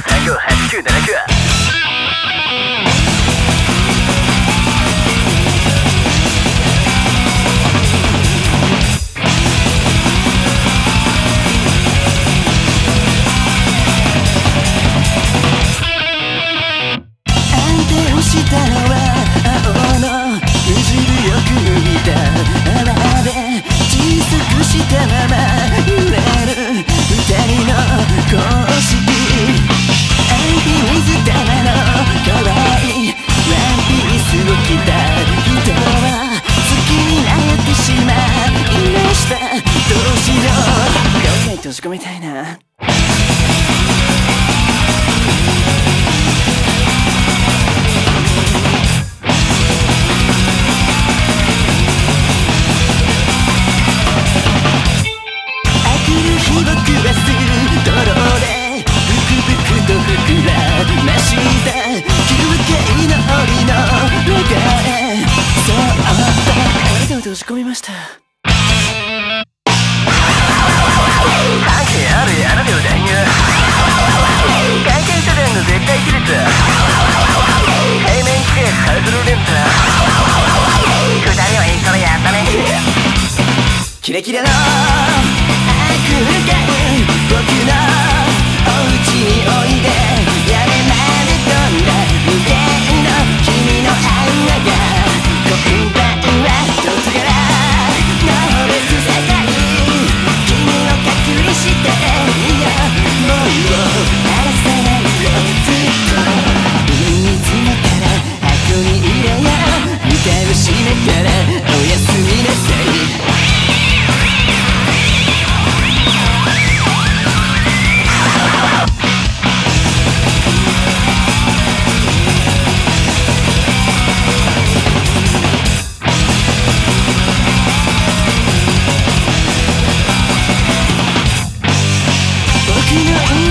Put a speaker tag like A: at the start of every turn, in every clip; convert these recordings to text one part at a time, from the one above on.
A: 三3 4 8 9 7込みたいな。閉じ込みました。キレキレの空い。僕のお家においで。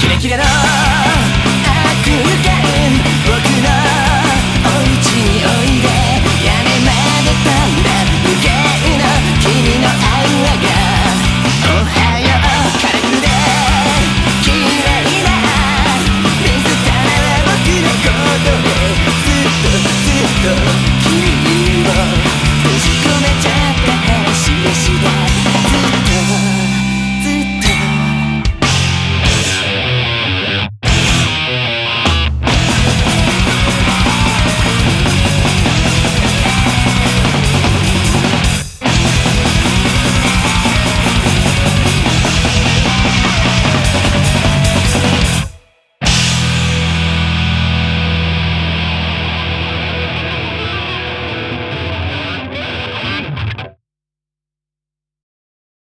A: キレキレな